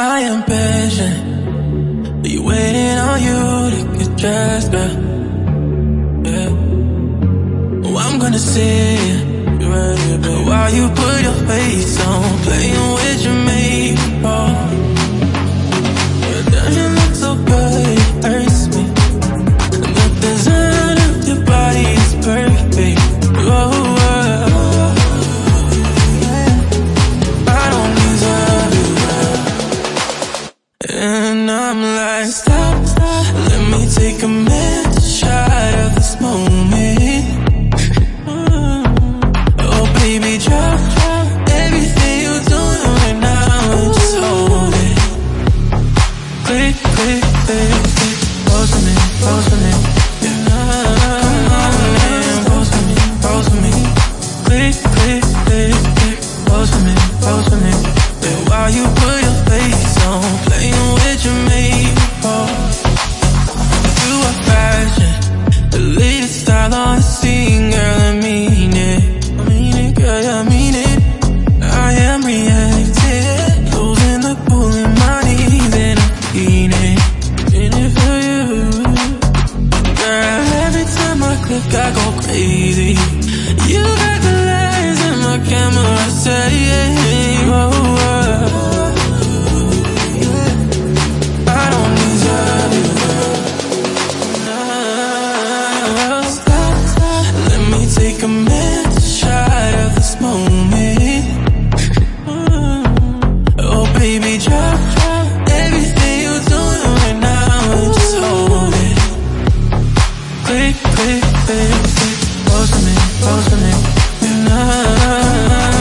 I am patient. Be waiting on you to get dressed, girl. Yeah. Oh, I'm gonna right here, while you put your face on, playing And I'm like, stop, stop. Let me take a mental shot of this moment. Mm. Oh, baby, drop, drop everything you're doing right now just hold it. Click, click, click, click. Pose for me, pose for me. Come on, man, pose for me, pose for me. Click, click. Camera, say, oh, oh. I don't deserve. Stop, stop. Let me take a shot of this moment. Oh, baby, drop, drop everything you're doing right now just hold it. Click, click, click, click. Pose for me, pose for me. You